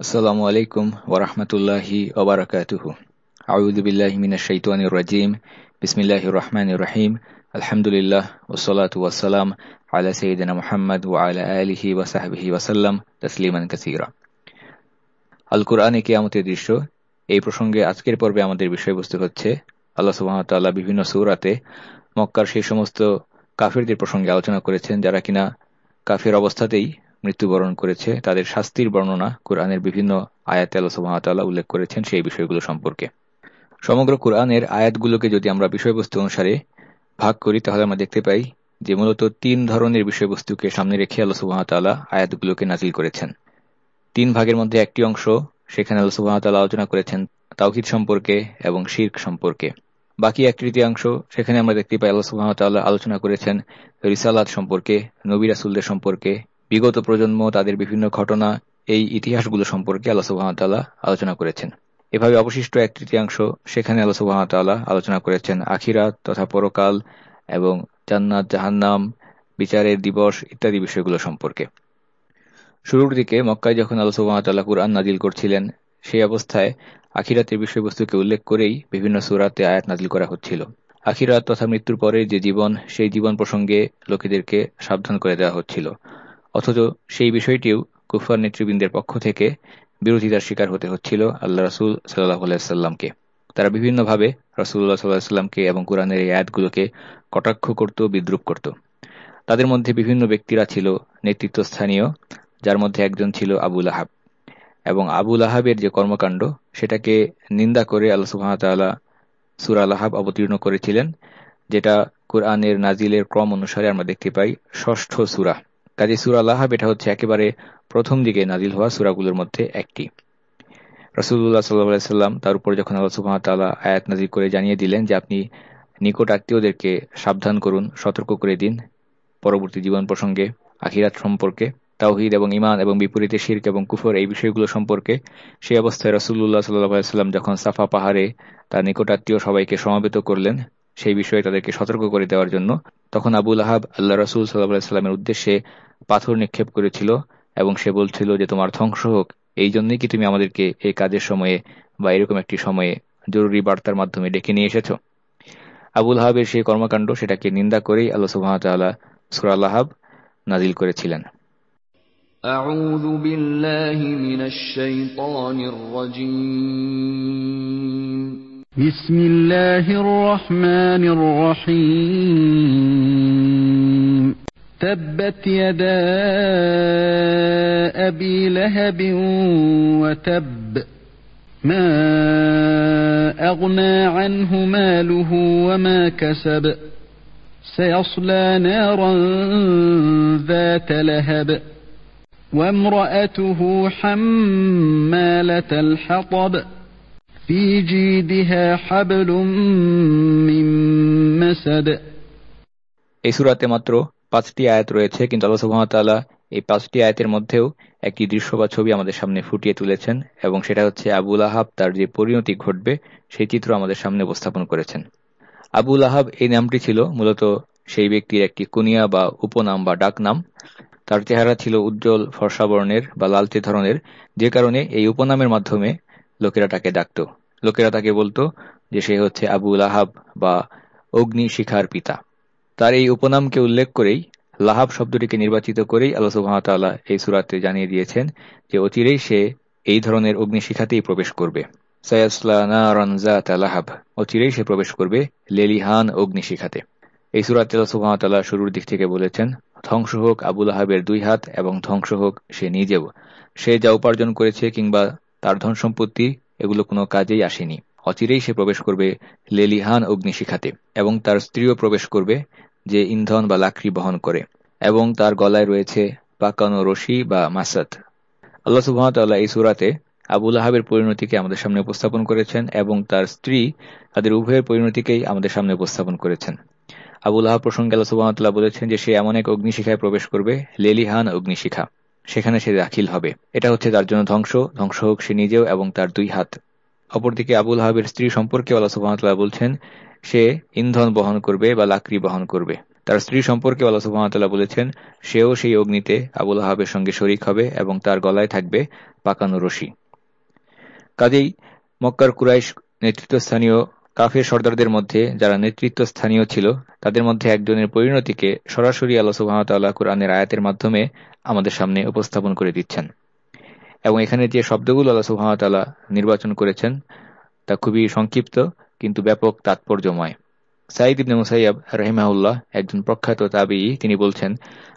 আসসালামু আলাইকুম ওরহমতুল্লাহি ওবরাকাতুহু আউযু বিল্লাহি মিনাশ শাইতানির রাজিম। বিসমিল্লাহির রহমানির রহিম। আলহামদুলিল্লাহ ওসলাতু ওয়াসসালাম আলা মুহাম্মদ ওয়া আলা আলিহি ওয়া সাহবিহি ওয়াসাল্লাম তাসলিমান কাসীরা। আল কুরআনে দৃশ্য। এই প্রসঙ্গে আজকের পর্বে আমাদের বিষয়বস্তু হচ্ছে, আল্লাহ ওয়া বিভিন্ন সূরাতে মক্কার সেই সমস্ত কাফিরদের প্রসঙ্গে আলোচনা করেছেন যারা কিনা কাফের অবস্থাতেই মৃত্যুবরণ করেছে, তাদের শাস্তির বর্ণনা কোরআনের বিভিন্ন আয়াতে আল্লাহ উল্লেখ করেছেন সেই বিষয়গুলো সম্পর্কে। সমগ্র কোরআনের আয়াতগুলোকে যদি আমরা বিষয়বস্তু অনুসারে ভাগ করি, তাহলে আমরা দেখতে পাই যে মূলত তিন ধরনের বিষয়বস্তুকে সামনে রেখে আল্লাহ সুবহানাহু আয়াতগুলোকে নাজিল করেছেন। তিন ভাগের মধ্যে একটি অংশ সেখানে আল্লাহ আলোচনা করেছেন তাওহিদ সম্পর্কে এবং শির্ক সম্পর্কে। বাকি এক তৃতীয়াংশ সেখানে আমরা দেখতে পাই আল্লাহ সুবহানাহু আলোচনা করেছেন রিসালাত সম্পর্কে, নবী রাসূলদের সম্পর্কে বিগত প্রজন্ম তাদের বিভিন্ন ঘটনা এই ইতিহাসগুলো সম্পর্কে আল্লাহ সুবাহতাল্লাহ আলোচনা করেছেন। এভাবে অবশিষ্ট এক তৃতীয়াংশ সেখানে আল্লাহ সুবাহতাল্লাহ আলোচনা করেছেন। আখিরাত তথা পরকাল এবং জান্নাত, জাহান্নাম, বিচারের দিবস ইত্যাদি বিষয়গুলো সম্পর্কে। শুরুর দিকে মক্কায় যখন আল্লাহ সুবাহতাল্লাহ কুরআন নাজিল করছিলেন, সেই অবস্থায় আখিরাতের বিষয়বস্তুকে উল্লেখ করেই বিভিন্ন সুরাতে আয়াত নাজিল করা হচ্ছিল। আখিরাত তথা মৃত্যুর পরে যে জীবন, সেই জীবন প্রসঙ্গে লোকেদেরকে সাবধান করে দেওয়া হচ্ছিল। অথচ সেই বিষয়টিও কুফার নেতৃবৃন্দের পক্ষ থেকে বিরোধিতার শিকার হতে হচ্ছিল আল্লাহ রাসুল সাল্লাহ আলাইসাল্লামকে তারা বিভিন্নভাবে রাসুল্লাহ সাল্লাহ সাল্লামকে এবং কোরআনের এই আয়াতগুলোকে কটাক্ষ করত, বিদ্রুপ করত। তাদের মধ্যে বিভিন্ন ব্যক্তিরা ছিল নেতৃত্বস্থানীয়, যার মধ্যে একজন ছিল আবুল আহাব এবং আবুল আহাবের যে কর্মকাণ্ড, সেটাকে নিন্দা করে আল্লাহ সুহামতাল্লাহ সুরা আল্লাহাব অবতীর্ণ করেছিলেন, যেটা কোরআনের নাজিলের ক্রম অনুসারে আমরা দেখতে পাই ষষ্ঠ সুরা। কাজী সুরা লাহাব, এটা হচ্ছে একেবারে প্রথম দিকে নাজিল হওয়া সুরাগুলোর মধ্যে একটি। রসুল্লাহ সাল্লাহ সাল্লাম তার উপর যখন আল্লাহ সুহামতাল্লাহ আয়াত নাজির করে জানিয়ে দিলেন যে আপনি নিকট আত্মীয়দেরকে সাবধান করুন, সতর্ক করে দিন পরবর্তী জীবন প্রসঙ্গে, আখিরাত সম্পর্কে, তাওহিদ এবং ইমান এবং বিপরীতে শির্ক এবং কুফর এই বিষয়গুলো সম্পর্কে। সেই অবস্থায় রসুল্লাহ সাল্লাহ সাল্লাম যখন সাফা পাহাড়ে তার নিকটাত্মীয় সবাইকে সমাবেত করলেন, সেই বিষয়ে তাদেরকে সতর্ক করে দেওয়ার জন্য, তখন আবুল আহাব আল্লাহ রসুল সাল্লাহ সাল্লামের উদ্দেশ্যে পাথর নিক্ষেপ করেছিল এবং সে বলছিল যে তোমার ধ্বংস হোক এই জন্যই কি তুমি আমাদেরকে এই কাজের সময়ে বা এরকম একটি সময়ে জরুরি বার্তার মাধ্যমে ডেকে নিয়ে এসেছ আবুল হাবের সেই কর্মকাণ্ড সেটাকে নিন্দা করেই আল্লাহ সুহামতাল্লাহ সুরাল্লাহাব নাজিল করেছিলেন أعوذ بالله من الشيطان الرجيم بسم الله الرحمن الرحيم تبت يدا أبي لهب وتب ما أغنى عنه ماله وما كسب سيصلى نارا ذات لهب وامرأته حمالة الحطب في جيدها حبل من مسد এই সুরাতে মাত্র পাঁচটি আয়াত রয়েছে, কিন্তু আল্লাহ সুহামতাল্লাহ এই পাঁচটি আয়াতের মধ্যেও একটি দৃশ্য বা ছবি আমাদের সামনে ফুটিয়ে তুলেছেন এবং সেটা হচ্ছে আবুল আহাব তার যে পরিণতি ঘটবে সেই চিত্র আমাদের সামনে উপস্থাপন করেছেন। আবুল আহাব এই নামটি ছিল মূলত সেই ব্যক্তির একটি কুনিয়া বা উপনাম বা ডাক নাম তার চেহারা ছিল উজ্জ্বল, ফর্সা বর্ণের বা লালচে ধরনের, যে কারণে এই উপনামের মাধ্যমে লোকেরা তাকে ডাকত। লোকেরা তাকে বলতো যে সে হচ্ছে আবুল আহাব বা অগ্নি শিখার পিতা। তার এই উপনামকে উল্লেখ করেই লাহাব শব্দটিকে নির্বাচিত করেই আল্লাহ এই সুরাতে জানিয়ে দিয়েছেন যে অচিরেই সে এই ধরনের অগ্নিশিখাতেই প্রবেশ করবে। লাহাব, অচিরেই সে প্রবেশ করবে লেলিহান অগ্নিশিখাতে। এই সুরাতে আল্লাহ শুরুর দিক থেকে বলেছেন, ধ্বংস হোক আবুল আহাবের দুই হাত এবং ধ্বংস হোক সে নিজেও। সে যা উপার্জন করেছে কিংবা তার ধন সম্পত্তি এগুলো কোনো কাজেই আসেনি। অচিরেই সে প্রবেশ করবে লেলিহান অগ্নিশিখাতে, এবং তার স্ত্রীও প্রবেশ করবে যে ইন্ধন বা লাকড়ি বহন করে, এবং তার গলায় রয়েছে পাকানো রশি বা মাসাদ আল্লাহ সুহামতাল্লাহ এই সুরাতে আবুল আহাবের পরিণতিকে আমাদের সামনে উপস্থাপন করেছেন, এবং তার স্ত্রী তাদের উভয়ের পরিণতিকেই আমাদের সামনে উপস্থাপন করেছেন। আবুল আহাব প্রসঙ্গে আল্লাহ সুবাহতাল্লাহ বলেছেন যে সে এমন এক অগ্নিশিখায় প্রবেশ করবে, লেলিহান অগ্নিশিখা, সেখানে সে দাখিল হবে। এটা হচ্ছে তার জন্য ধ্বংস ধ্বংস হোক সে নিজেও এবং তার দুই হাত। অপরদিকে আবুল আহাবের স্ত্রী সম্পর্কে আল্লাহ সুবাহতাল্লাহ বলছেন, সে ইন্ধন বহন করবে বা লাকড়ি বহন করবে। তার স্ত্রী সম্পর্কে আল্লাহ সুহামতাল্লাহ বলেছেন, সেও সেই অগ্নিতে আবুল আহাবের সঙ্গে শরিক হবে এবং তার গলায় থাকবে পাকানো রশি। কাজেই মক্কার কুরাইশ নেতৃত্বস্থানীয় কাফের সর্দারদের মধ্যে যারা নেতৃত্ব স্থানীয় ছিল, তাদের মধ্যে একজনের পরিণতিকে সরাসরি আল্লাহ সুহামতাল্লাহ কুরআনের আয়াতের মাধ্যমে আমাদের সামনে উপস্থাপন করে দিচ্ছেন। এবং এখানে যে শব্দগুলো আল্লাহ সুহামতাল্লাহ নির্বাচন করেছেন, তা খুবই সংক্ষিপ্ত কিন্তু ব্যাপক তাৎপর্যময়। সাইদ ইবনে মুসাইয়াব রহিমাউল্লাহ একজন প্রখ্যাত তাবি তিনি বলছেন,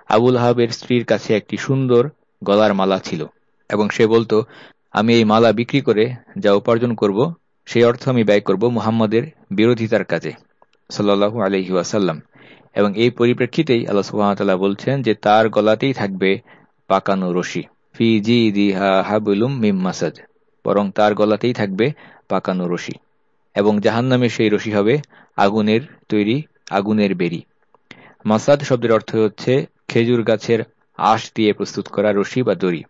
আবুল হাবের স্ত্রীর কাছে একটি সুন্দর গলার মালা ছিল এবং সে বলতো, আমি এই মালা বিক্রি করে যা উপার্জন করব, সেই অর্থ আমি ব্যয় করব মুহাম্মদের বিরোধিতার কাজে। সাল্লাহু আলহি ওয়াসাল্লাম। এবং এই পরিপ্রেক্ষিতেই আল্লাহ সুহামতাল্লাহ বলছেন যে তার গলাতেই থাকবে পাকানো রশি। ফি জি দিহা হাবুলুম মিম মাসাদ, বরং তার গলাতেই থাকবে পাকানো রশি, এবং জাহান্নামে সেই রশি হবে আগুনের তৈরি, আগুনের বেরি মাসাদ শব্দের অর্থ হচ্ছে খেজুর গাছের আশ দিয়ে প্রস্তুত করা রশি বা দড়ি।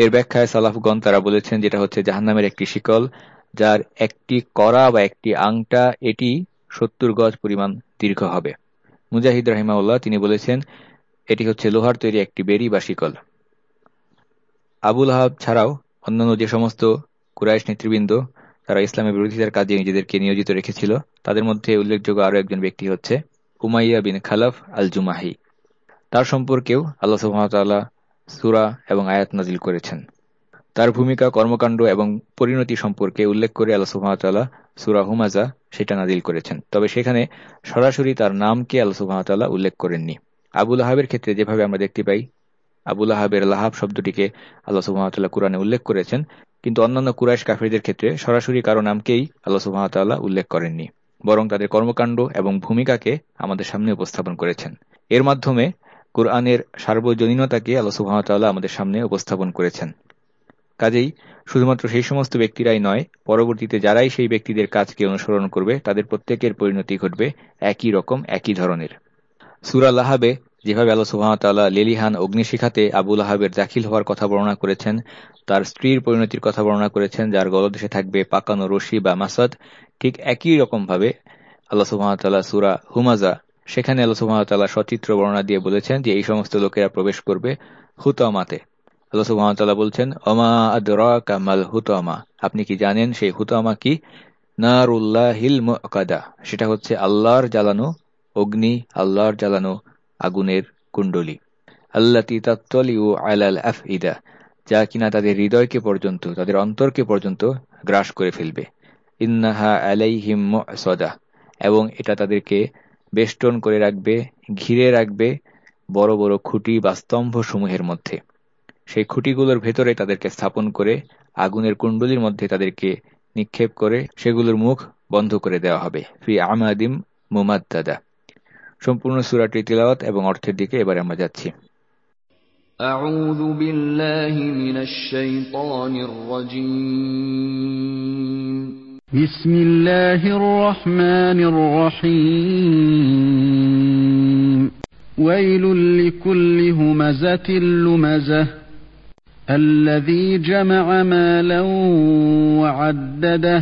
এর ব্যাখ্যায় সালাফগণ তারা বলেছেন যেটা হচ্ছে জাহান্নামের একটি শিকল, যার একটি করা বা একটি আংটা, এটি সত্তর গজ পরিমাণ দীর্ঘ হবে। মুজাহিদ রাহিমাউল্লাহ তিনি বলেছেন, এটি হচ্ছে লোহার তৈরি একটি বেরি বা শিকল। আবুল আহাব ছাড়াও অন্যান্য যে সমস্ত কুরাইশ নেতৃবৃন্দ, তারা ইসলামের বিরোধিতার কাজে নিজেদেরকে নিয়োজিত রেখেছিল, তাদের মধ্যে উল্লেখযোগ্য আরও একজন ব্যক্তি হচ্ছে উমাইয়া বিন খালাফ আল জুমাহি তার সম্পর্কেও আল্লাহ সুহামতাল্লাহ সুরা এবং আয়াত নাজিল করেছেন। তার ভূমিকা, কর্মকাণ্ড এবং পরিণতি সম্পর্কে উল্লেখ করে আল্লাহ সুহামতাল্লাহ সুরা হুমাজা সেটা নাজিল করেছেন। তবে সেখানে সরাসরি তার নামকে আল্লাহ সুহামতাল্লাহ উল্লেখ করেননি। আবুল আহাবের ক্ষেত্রে যেভাবে আমরা দেখতে পাই আবুল আহাবের লাহাব শব্দটিকে আল্লাহ সুহামতাল্লাহ কোরআনে উল্লেখ করেছেন, কিন্তু অন্যান্য কুরাইশ কাফিরদের ক্ষেত্রে সরাসরি কারও নামকেই আল্লাহ সুহামতাল্লাহ উল্লেখ করেননি, বরং তাদের কর্মকাণ্ড এবং ভূমিকাকে আমাদের সামনে উপস্থাপন করেছেন। এর মাধ্যমে কোরআনের সার্বজনীনতাকে আল্লাহ সুহামতাল্লাহ আমাদের সামনে উপস্থাপন করেছেন। কাজেই শুধুমাত্র সেই সমস্ত ব্যক্তিরাই নয়, পরবর্তীতে যারাই সেই ব্যক্তিদের কাজকে অনুসরণ করবে, তাদের প্রত্যেকের পরিণতি ঘটবে একই রকম, একই ধরনের। সুরা লাহাবে যেভাবে আল্লাহ সুহামতাল্লাহ লেলিহান অগ্নিশিখাতে আবুল আহাবের দাখিল হওয়ার কথা বর্ণনা করেছেন, তার স্ত্রীর পরিণতির কথা বর্ণনা করেছেন, যার গলদেশে থাকবে পাকানো রশি বা মাসাদ, ঠিক একই রকম ভাবে আল্লাহ সুহামতাল্লাহ সুরা হুমাজা সেখানে আল্লাহ সুহামতাল্লাহ সচিত্র বর্ণনা দিয়ে বলেছেন যে এই সমস্ত লোকেরা প্রবেশ করবে হুতামাতে। আল্লাহ সুহামতাল্লাহ বলছেন অমা আদরা কামাল হুতামা? আপনি কি জানেন সেই হুতামা কি? নারুল্লাহ হিল কাদা সেটা হচ্ছে আল্লাহর জ্বালানো অগ্নি, আল্লাহর জ্বালানো আগুনের কুণ্ডলী। আল্লাহ তিতাত্তলিউ আলাল আফ ইদা যা কিনা তাদের হৃদয়কে পর্যন্ত, তাদের অন্তরকে পর্যন্ত গ্রাস করে ফেলবে। ইন্নাহা সদা এবং এটা তাদেরকে বেষ্টন করে রাখবে, ঘিরে রাখবে বড় বড় খুঁটি বা স্তম্ভ সমূহের মধ্যে। সেই খুঁটিগুলোর ভেতরে তাদেরকে স্থাপন করে, আগুনের কুণ্ডলির মধ্যে তাদেরকে নিক্ষেপ করে, সেগুলোর মুখ বন্ধ করে দেওয়া হবে। ফি আমাদিম মুমাদ্দাদা। সম্পূর্ণ সুরাটি তিলাওয়াত এবং অর্থের দিকে এবারে আমরা যাচ্ছি أعوذ بالله من الشيطان الرجيم بسم الله الرحمن الرحيم ويل لكل همزة لمزة الذي جمع مالا وعدده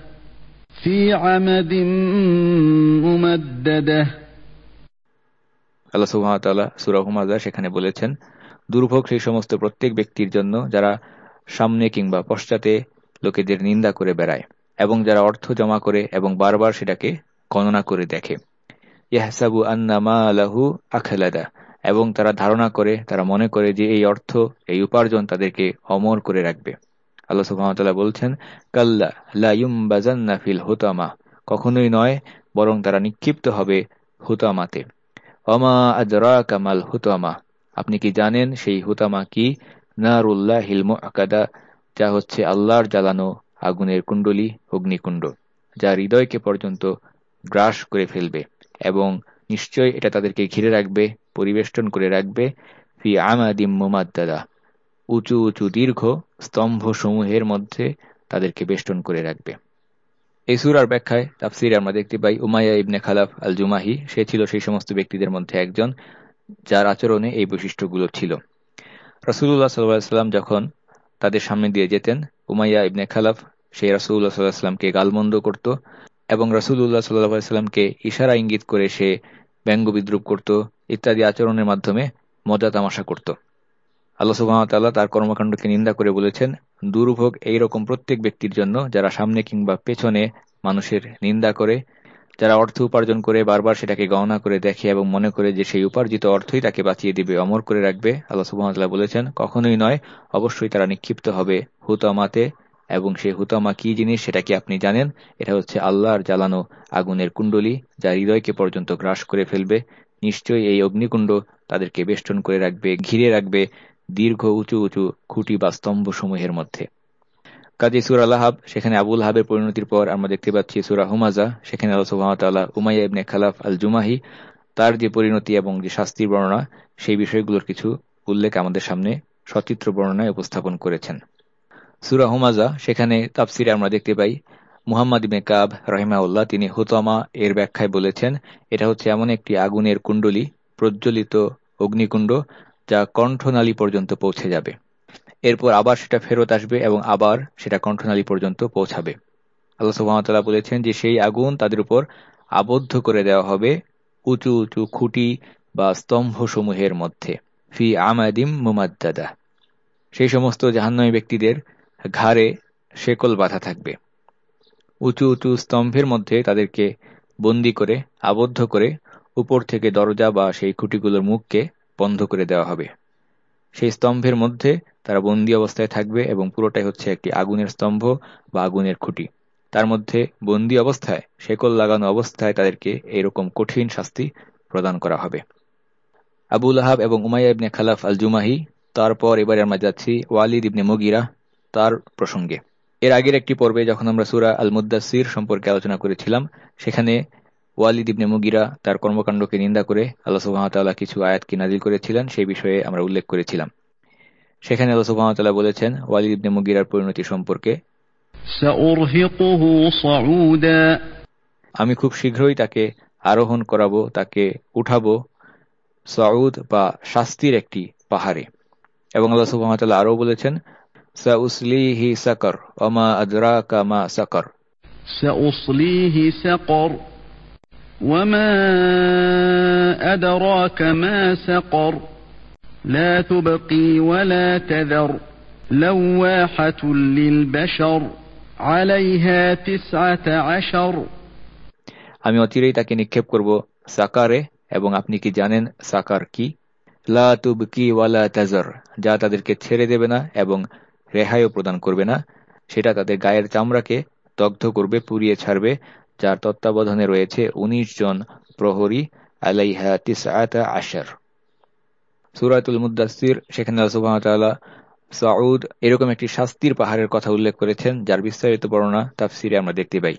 في عمد ممدده আল্লাহ সুহামতাল্লাহ সুরাহুমাজা সেখানে বলেছেন দুর্ভোগ সেই সমস্ত প্রত্যেক ব্যক্তির জন্য যারা সামনে কিংবা পশ্চাতে লোকেদের নিন্দা করে বেড়ায় এবং যারা অর্থ জমা করে এবং বারবার সেটাকে গণনা করে দেখে ইয়াহসাবু আন্নামা আলাহু আখলাদা এবং তারা ধারণা করে তারা মনে করে যে এই অর্থ এই উপার্জন তাদেরকে অমর করে রাখবে আল্লাহ সুহামতাল্লাহ বলছেন, কাল্লা লাইম বাজান্না ফিল হোতামা কখনোই নয়, বরং তারা নিক্ষিপ্ত হবে হুতামাতে। অমা আজরা কামাল হুতামা আপনি কি জানেন সেই হুতামা কি? নারুল্লাহ হিলম আকাদা যা হচ্ছে আল্লাহর জ্বালানো আগুনের কুণ্ডলী, অগ্নিকুণ্ড, যা হৃদয়কে পর্যন্ত গ্রাস করে ফেলবে এবং নিশ্চয় এটা তাদেরকে ঘিরে রাখবে, পরিবেষ্টন করে রাখবে, ফি আমাদিম মুমাদ্দাদা। উঁচু উঁচু দীর্ঘ স্তম্ভ সমূহের মধ্যে তাদেরকে বেষ্টন করে রাখবে। এই সুরার ব্যাখ্যায় তাফসিরে আমরা দেখতে পাই, উমাইয়া ইবনে খালাফ আল জুমাহি সে ছিল সেই সমস্ত ব্যক্তিদের মধ্যে একজন যার আচরণে এই বৈশিষ্ট্যগুলো ছিল। রসুল্লাহ সাল্লাম যখন তাদের সামনে দিয়ে যেতেন, উমাইয়া ইবনে খালাফ সেই রাসুল্লাহ সাল্লাহ সাল্লামকে গালমন্দ করত এবং রসুল্লাহ সাল্লাহ সাল্লামকে ইশারা ইঙ্গিত করে সে ব্যঙ্গ বিদ্রুপ করত, ইত্যাদি আচরণের মাধ্যমে মজা তামাশা করত। আল্লাহ সুবাহতাল্লাহ তার কর্মকাণ্ডকে নিন্দা করে বলেছেন দুর্ভোগ এইরকম প্রত্যেক ব্যক্তির জন্য যারা সামনে কিংবা পেছনে মানুষের নিন্দা করে, যারা অর্থ উপার্জন করে বারবার সেটাকে গণনা করে দেখে এবং মনে করে যে সেই উপার্জিত অর্থই তাকে বাঁচিয়ে দিবে, অমর করে রাখবে, আল্লাহ সুবাহতাল্লাহ বলেছেন, কখনোই নয়, অবশ্যই তারা নিক্ষিপ্ত হবে হুতামাতে এবং সেই হুতামা কি জিনিস সেটা কি আপনি জানেন? এটা হচ্ছে আল্লাহর জ্বালানো আগুনের কুণ্ডলী, যা হৃদয়কে পর্যন্ত গ্রাস করে ফেলবে। নিশ্চয়ই এই অগ্নিকুণ্ড তাদেরকে বেষ্টন করে রাখবে, ঘিরে রাখবে দীর্ঘ উঁচু উঁচু খুঁটি বা স্তম্ভ সমূহের মধ্যে। কাজী সুরা আল্লাহাব সেখানে আবুল হাবের পরিণতির পর আমরা দেখতে পাচ্ছি সুরা হুমাজা, সেখানে আল্লাহ সুহামতাল্লাহ উমাইয়া ইবনে খালাফ আল জুমাহি তার যে পরিণতি এবং যে শাস্তির বর্ণনা, সেই বিষয়গুলোর কিছু উল্লেখ আমাদের সামনে সচিত্র বর্ণনায় উপস্থাপন করেছেন। সুরা হুমাজা, সেখানে তাফসিরে আমরা দেখতে পাই, মুহাম্মদ ইবনে কাব রহিমাউল্লাহ তিনি হুতমা এর ব্যাখ্যায় বলেছেন, এটা হচ্ছে এমন একটি আগুনের কুণ্ডলী, প্রজ্বলিত অগ্নিকুণ্ড যা কণ্ঠনালী পর্যন্ত পৌঁছে যাবে। এরপর আবার সেটা ফেরত আসবে এবং আবার সেটা কণ্ঠনালী পর্যন্ত পৌঁছাবে। আল্লাহ সুহামতাল্লাহ বলেছেন যে, সেই আগুন তাদের উপর আবদ্ধ করে দেওয়া হবে উঁচু উঁচু খুঁটি বা স্তম্ভ সমূহের মধ্যে। ফি আমাদিম মুমাদ্দাদা। সেই সমস্ত জাহান্নমী ব্যক্তিদের ঘাড়ে শেকল বাধা থাকবে। উঁচু উঁচু স্তম্ভের মধ্যে তাদেরকে বন্দি করে, আবদ্ধ করে, উপর থেকে দরজা বা সেই খুঁটিগুলোর মুখকে বন্ধ করে দেওয়া হবে। সেই স্তম্ভের মধ্যে তারা বন্দি অবস্থায় থাকবে এবং পুরোটাই হচ্ছে একটি আগুনের স্তম্ভ বা আগুনের খুঁটি। তার মধ্যে বন্দি অবস্থায়, শেকল লাগানো অবস্থায় তাদেরকে এরকম কঠিন শাস্তি প্রদান করা হবে। আবুল আহাব এবং উমাইয়া ইবনে খালাফ আল জুমাহি তারপর এবারে আমরা যাচ্ছি ওয়ালিদ ইবনে মগিরা, তার প্রসঙ্গে। এর আগের একটি পর্বে যখন আমরা সুরা আল মুদাসির সম্পর্কে আলোচনা করেছিলাম, সেখানে ওয়ালিদ ইবনে মুগিরা তার কর্মকাণ্ডকে নিন্দা করে আল্লাহ সুবাহতাল্লাহ কিছু আয়াত কি নাজিল করেছিলেন সেই বিষয়ে আমরা উল্লেখ করেছিলাম। সেখানে আল্লাহ সুবাহতাল্লাহ বলেছেন ওয়ালিদ ইবনে মুগিরার পরিণতি সম্পর্কে আমি খুব শীঘ্রই তাকে আরোহণ করাবো তাকে উঠাবো সাউদ বা শাস্তির একটি পাহাড়ে। এবং আল্লাহ সুবাহতাল্লাহ আরও বলেছেন সাউসলিহি সাকর অমা আদরা কামা সাকর। সাউসলিহি সাকর। وما أدراك ما سقر لا تبقي ولا تذر لواحة للبشر عليها تسعة عشر আমি অচিরেই তাকে নিক্ষেপ করব সাকারে এবং আপনি কি জানেন সাকার কি লা তুবকি ওয়ালা তাজার যা তাদেরকে ছেড়ে দেবে না এবং রেহাইও প্রদান করবে না সেটা তাদের গায়ের চামড়াকে দগ্ধ করবে পুড়িয়ে ছাড়বে যার তত্ত্বাবধানে রয়েছে ১৯ জন প্রহরী, আলাইহা তিসআতা আশার। সুরাতুল মুদাসির সেখানে সুবাহতাল্লাহ সাউদ এরকম একটি শাস্তির পাহাড়ের কথা উল্লেখ করেছেন, যার বিস্তারিত বর্ণনা তাফসিরে আমরা দেখতে পাই।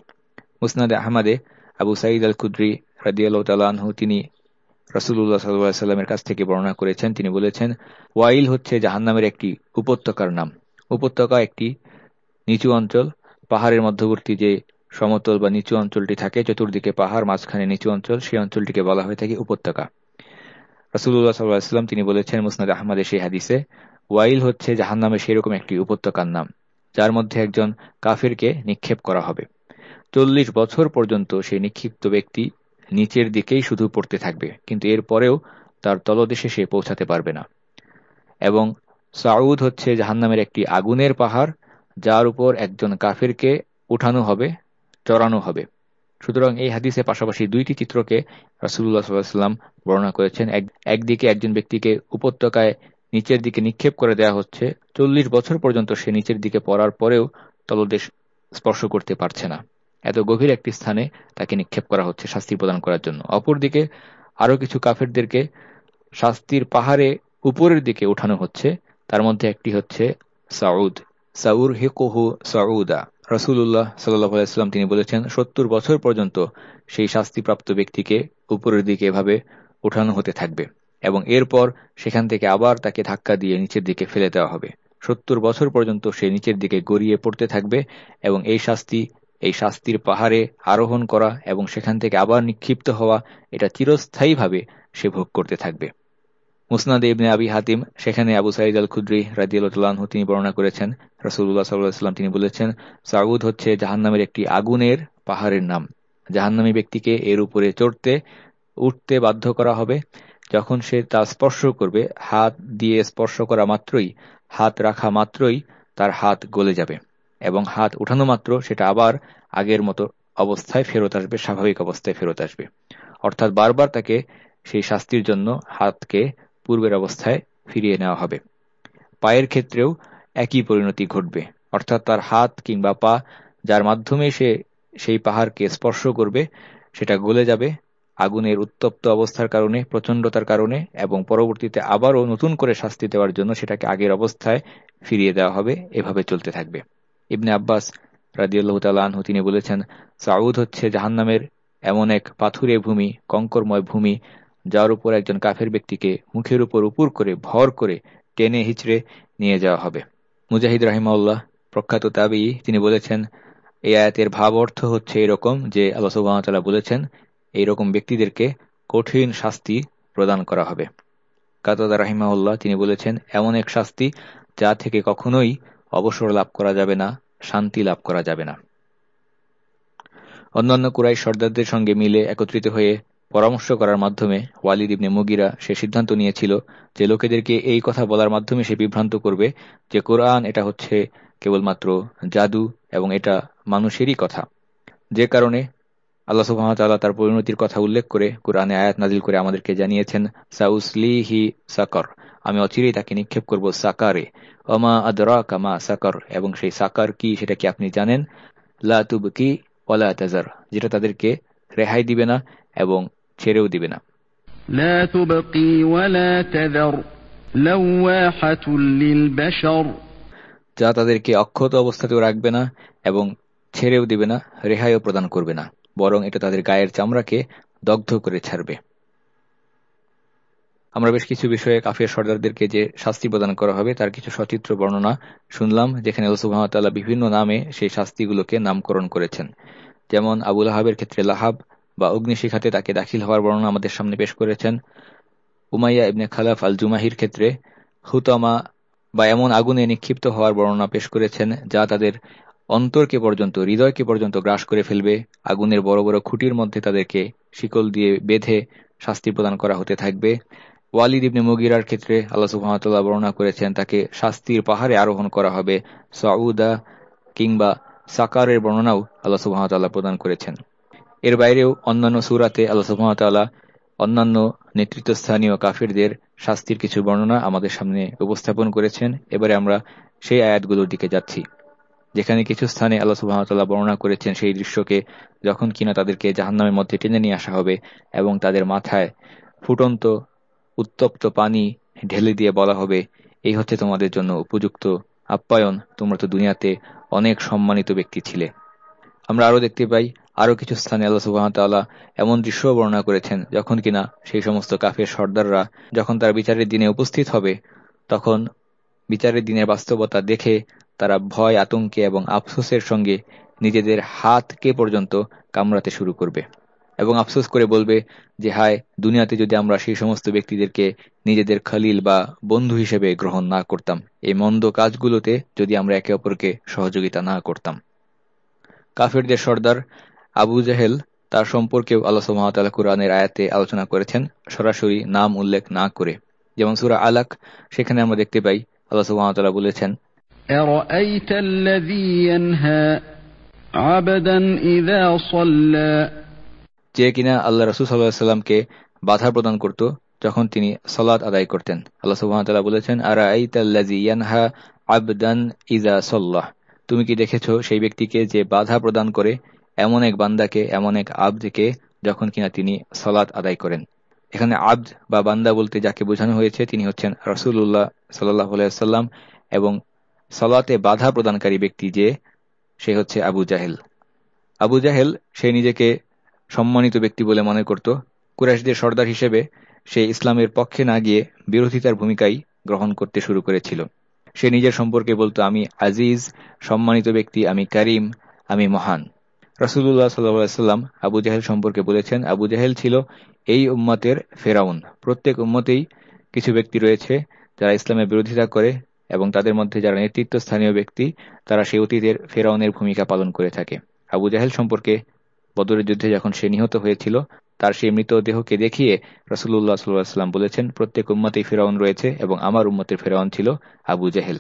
মুসনাদে আহমদে আবু সাঈদ আল কুদ্রি রাদিয়াল্লাহ তালাহু তিনি রাসুল্লাহ সাল্লাহ সাল্লামের কাছ থেকে বর্ণনা করেছেন। তিনি বলেছেন, ওয়াইল হচ্ছে জাহান্নামের একটি উপত্যকার নাম। উপত্যকা একটি নিচু অঞ্চল, পাহাড়ের মধ্যবর্তী যে সমতল বা নিচু অঞ্চলটি থাকে, চতুর্দিকে পাহাড়, মাঝখানে নিচু অঞ্চল, সেই অঞ্চলটিকে বলা হয়ে থাকে উপত্যকা। রাসুল্লাহ সাল্লাহাম তিনি বলেছেন মুসনাদ আহমদে সেই হাদিসে, ওয়াইল হচ্ছে জাহান্নামের সেরকম একটি উপত্যকার নাম, যার মধ্যে একজন কাফিরকে নিক্ষেপ করা হবে। চল্লিশ বছর পর্যন্ত সেই নিক্ষিপ্ত ব্যক্তি নিচের দিকেই শুধু পড়তে থাকবে, কিন্তু এর পরেও তার তলদেশে সে পৌঁছাতে পারবে না। এবং সাউদ হচ্ছে জাহান্নামের একটি আগুনের পাহাড়, যার উপর একজন কাফিরকে উঠানো হবে চড়ানো হবে। সুতরাং এই হাদিসের পাশাপাশি দুইটি চিত্রকে রাসুল্লাহ সাল্লাম বর্ণনা করেছেন। একদিকে একজন ব্যক্তিকে উপত্যকায় নিচের দিকে নিক্ষেপ করে দেয়া হচ্ছে। চল্লিশ বছর পর্যন্ত সে নিচের দিকে পড়ার পরেও তলদেশ স্পর্শ করতে পারছে না। এত গভীর একটি স্থানে তাকে নিক্ষেপ করা হচ্ছে শাস্তি প্রদান করার জন্য। অপরদিকে আরও কিছু কাফেরদেরকে শাস্তির পাহাড়ে উপরের দিকে উঠানো হচ্ছে। তার মধ্যে একটি হচ্ছে সাউদ। সাউর হেকোহু সাউদা। রসুল্লাহ সাল্লাম তিনি বলেছেন, সত্তর বছর পর্যন্ত সেই শাস্তিপ্রাপ্ত ব্যক্তিকে উপরের দিকে এভাবে উঠানো হতে থাকবে এবং এরপর সেখান থেকে আবার তাকে ধাক্কা দিয়ে নিচের দিকে ফেলে দেওয়া হবে। সত্তর বছর পর্যন্ত সে নিচের দিকে গড়িয়ে পড়তে থাকবে এবং এই শাস্তি, এই শাস্তির পাহাড়ে আরোহণ করা এবং সেখান থেকে আবার নিক্ষিপ্ত হওয়া, এটা চিরস্থায়ীভাবে সে ভোগ করতে থাকবে। মুসনাদ ইবনে আবি হাতিম, সেখানে আবু সাইদ আল খুদ্রি রাজিউল্লাহ তিনি বর্ণনা করেছেন। রসুল্লাহ সাল্লাহাম তিনি বলেছেন, সাউদ হচ্ছে জাহান্নামের একটি আগুনের পাহাড়ের নাম। জাহান্নামী ব্যক্তিকে এর উপরে চড়তে, উঠতে বাধ্য করা হবে। যখন সে তা স্পর্শ করবে, হাত দিয়ে স্পর্শ করা মাত্রই, হাত রাখা মাত্রই তার হাত গলে যাবে এবং হাত উঠানো মাত্র সেটা আবার আগের মতো অবস্থায় ফেরত আসবে, স্বাভাবিক অবস্থায় ফেরত আসবে। অর্থাৎ বারবার তাকে সেই শাস্তির জন্য হাতকে পূর্বের অবস্থায় ফিরিয়ে নেওয়া হবে। পায়ের ক্ষেত্রেও একই পরিণতি ঘটবে। অর্থাৎ তার হাত কিংবা পা যার মাধ্যমে সে সেই পাহাড়কে স্পর্শ করবে, সেটা গলে যাবে, আগুনের উত্তপ্ত অবস্থার কারণে, প্রচণ্ডতার কারণে এবং পরবর্তীতে আবারও নতুন করে শাস্তি দেওয়ার জন্য সেটাকে আগের অবস্থায় ফিরিয়ে দেওয়া হবে, এভাবে চলতে থাকবে। ইবনে আব্বাস রাজিউল্লাহ তালহু তিনি বলেছেন, সাউদ হচ্ছে জাহান্নামের এমন এক পাথুরে ভূমি, কঙ্করময় ভূমি যার উপর একজন কাফের ব্যক্তিকে মুখের উপর উপর করে, ভর করে টেনে হিচড়ে নিয়ে যাওয়া হবে। মুজাহিদ রাহিমাউল্লাহ প্রখ্যাত তাবি, তিনি বলেছেন, এই আয়াতের ভাব অর্থ হচ্ছে এরকম যে আল্লাহ সুবাহতাল্লাহ বলেছেন, এইরকম ব্যক্তিদেরকে কঠিন শাস্তি প্রদান করা হবে। কাতাদা রাহিমাউল্লাহ তিনি বলেছেন, এমন এক শাস্তি যা থেকে কখনোই অবসর লাভ করা যাবে না, শান্তি লাভ করা যাবে না। অন্যান্য কুরাই সর্দারদের সঙ্গে মিলে একত্রিত হয়ে পরামর্শ করার মাধ্যমে ওয়ালিদ ইবনে মুগিরা সে সিদ্ধান্ত নিয়েছিল যে লোকেদেরকে এই কথা বলার মাধ্যমে সে বিভ্রান্ত করবে যে কোরআন এটা হচ্ছে কেবলমাত্র জাদু এবং এটা মানুষেরই কথা। যে কারণে আল্লাহ সুহামতাল্লাহ তার পরিণতির কথা উল্লেখ করে কোরআনে আয়াত নাজিল করে আমাদেরকে জানিয়েছেন, সাউসলিহি সাকর আমি অচিরেই তাকে নিক্ষেপ করব সাকারে। অমা আদরা কামা সাকর এবং সেই সাকার কি সেটা কি আপনি জানেন? লাতুব কি ওলা তাজার যেটা তাদেরকে রেহাই দিবে না, এবং ছেড়েও দিবে না। যা তাদেরকে অক্ষত অবস্থাতেও রাখবে না এবং ছেড়েও দিবে না রেহাইও প্রদান করবে না বরং এটা তাদের গায়ের চামড়াকে দগ্ধ করে ছাড়বে। আমরা বেশ কিছু বিষয়ে কাফির সর্দারদেরকে যে শাস্তি প্রদান করা হবে তার কিছু সচিত্র বর্ণনা শুনলাম যেখানে আল্লাহ বিভিন্ন নামে সেই শাস্তিগুলোকে নামকরণ করেছেন। যেমন আবুল আহাবের ক্ষেত্রে লাহাব বা অগ্নিশিখাতে তাকে দাখিল হওয়ার বর্ণনা আমাদের সামনে পেশ করেছেন। উমাইয়া ইবনে খালাফ আল জুমাহির ক্ষেত্রে হুতামা বা এমন আগুনে নিক্ষিপ্ত হওয়ার বর্ণনা পেশ করেছেন, যা তাদের অন্তরকে পর্যন্ত, হৃদয়কে পর্যন্ত গ্রাস করে ফেলবে। আগুনের বড় বড় খুঁটির মধ্যে তাদেরকে শিকল দিয়ে বেঁধে শাস্তি প্রদান করা হতে থাকবে। ওয়ালিদ ইবনে মুগিরার ক্ষেত্রে আল্লাহ সুহামতাল্লাহ বর্ণনা করেছেন, তাকে শাস্তির পাহাড়ে আরোহণ করা হবে। সাউদা কিংবা সাকারের বর্ণনাও আল্লাহ সুহামতাল্লাহ প্রদান করেছেন। এর বাইরেও অন্যান্য সুরাতে আল্লাহ সুহামতাল্লাহ অন্যান্য নেতৃত্বস্থানীয় কাফিরদের শাস্তির কিছু বর্ণনা আমাদের সামনে উপস্থাপন করেছেন। এবারে আমরা সেই আয়াতগুলোর দিকে যাচ্ছি, যেখানে কিছু স্থানে আল্লাহ সুবাহতাল্লাহ বর্ণনা করেছেন সেই দৃশ্যকে যখন কিনা তাদেরকে জাহান্নামের মধ্যে টেনে নিয়ে আসা হবে এবং তাদের মাথায় ফুটন্ত উত্তপ্ত পানি ঢেলে দিয়ে বলা হবে, এই হচ্ছে তোমাদের জন্য উপযুক্ত আপ্যায়ন। তোমরা তো দুনিয়াতে অনেক সম্মানিত ব্যক্তি ছিলে। আমরা আরও দেখতে পাই আরও কিছু স্থানে আল্লাহ সুবাহতাল্লাহ এমন দৃশ্য বর্ণনা করেছেন, যখন কিনা সেই সমস্ত কাফের সর্দাররা যখন তারা বিচারের দিনে উপস্থিত হবে, তখন বিচারের দিনের বাস্তবতা দেখে তারা ভয়, আতঙ্কে এবং আফসোসের সঙ্গে নিজেদের হাতকে পর্যন্ত কামড়াতে শুরু করবে এবং আফসোস করে বলবে যে, হায়, দুনিয়াতে যদি আমরা সেই সমস্ত ব্যক্তিদেরকে নিজেদের খালিল বা বন্ধু হিসেবে গ্রহণ না করতাম, এই মন্দ কাজগুলোতে যদি আমরা একে অপরকে সহযোগিতা না করতাম। কাফেরদের সর্দার আবু জাহেল তার সম্পর্কেও আল্লাহ সুহামতাল্লাহ কুরআনের আয়াতে আলোচনা করেছেন সরাসরি নাম উল্লেখ না করে যেমন সুরা আলাক সেখানে আমরা দেখতে পাই আল্লাহ সুহামতাল্লাহ বলেছেন أرأيت الذي ينهى عبدا إذا صلى যে কিনা আল্লাহ রসুল সাল্লাহ সাল্লামকে বাধা প্রদান করত যখন তিনি সলাৎ আদায় করতেন আল্লাহ সুহামতাল্লাহ বলেছেন আর আইতাল্লাজি ইয়ানহা আবদান ইজা সল্লাহ তুমি কি দেখেছ সেই ব্যক্তিকে যে বাধা প্রদান করে এমন এক বান্দাকে, এমন এক আব্দকে যখন কিনা তিনি সলাৎ আদায় করেন। এখানে আব্দ বা বান্দা বলতে যাকে বোঝানো হয়েছে, তিনি হচ্ছেন রসুল্লাহ সাল্লাহ সাল্লাম এবং সলাতে বাধা প্রদানকারী ব্যক্তি যে, সে হচ্ছে আবু জাহেল। আবু জাহেল, সে নিজেকে সম্মানিত ব্যক্তি বলে মনে করত। কুরাইশদের সর্দার হিসেবে সে ইসলামের পক্ষে না গিয়ে বিরোধিতার ভূমিকাই গ্রহণ করতে শুরু করেছিল। সে নিজের সম্পর্কে বলতো, আমি আজিজ, সম্মানিত ব্যক্তি, আমি করিম, আমি মহান। রসুল্লাহ সাল্লাম আবু জাহেল সম্পর্কে বলেছেন, আবু জাহেল ছিল এই উম্মতের ফেরাউন। প্রত্যেক উম্মতেই কিছু ব্যক্তি রয়েছে যারা ইসলামের বিরোধিতা করে এবং তাদের মধ্যে যারা নেতৃত্ব স্থানীয় ব্যক্তি, তারা সেই অতীতের ফেরাউনের ভূমিকা পালন করে থাকে। আবু জাহেল সম্পর্কে বদরের যুদ্ধে যখন সে নিহত হয়েছিল, তার সেই মৃতদেহকে দেখিয়ে রসুল্লাহ সাল্লাম বলেছেন, প্রত্যেক উম্মতেই ফেরাউন রয়েছে এবং আমার উম্মতের ফেরাউন ছিল আবু জাহেল।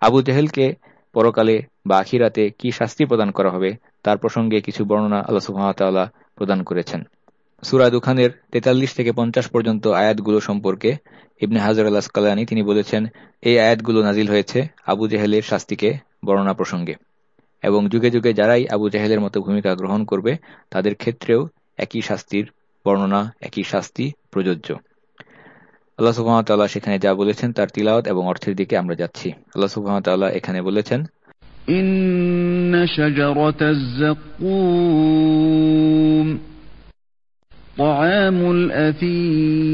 আবু জাহেলকে পরকালে বা আখিরাতে কি শাস্তি প্রদান করা হবে, তার প্রসঙ্গে কিছু বর্ণনা আল্লাহ সুহামতাল্লাহ প্রদান করেছেন। সুরা দুখানের তেতাল্লিশ থেকে পঞ্চাশ পর্যন্ত আয়াতগুলো সম্পর্কে ইবনে হাজার আল্লাহ কালানি তিনি বলেছেন, এই আয়াতগুলো নাজিল হয়েছে আবু জেহেলের শাস্তিকে বর্ণনা প্রসঙ্গে। এবং যুগে যুগে যারাই আবু জাহেলের মতো ভূমিকা গ্রহণ করবে, তাদের ক্ষেত্রেও একই শাস্তির বর্ণনা, একই শাস্তি প্রযোজ্য। আল্লাহ সুহামতাল্লাহ সেখানে যা বলেছেন তার তিলাওয়াত এবং অর্থের দিকে আমরা যাচ্ছি আল্লাহ সুহামতাল্লাহ এখানে বলেছেন إن شجرة الزقوم طعام الأثيم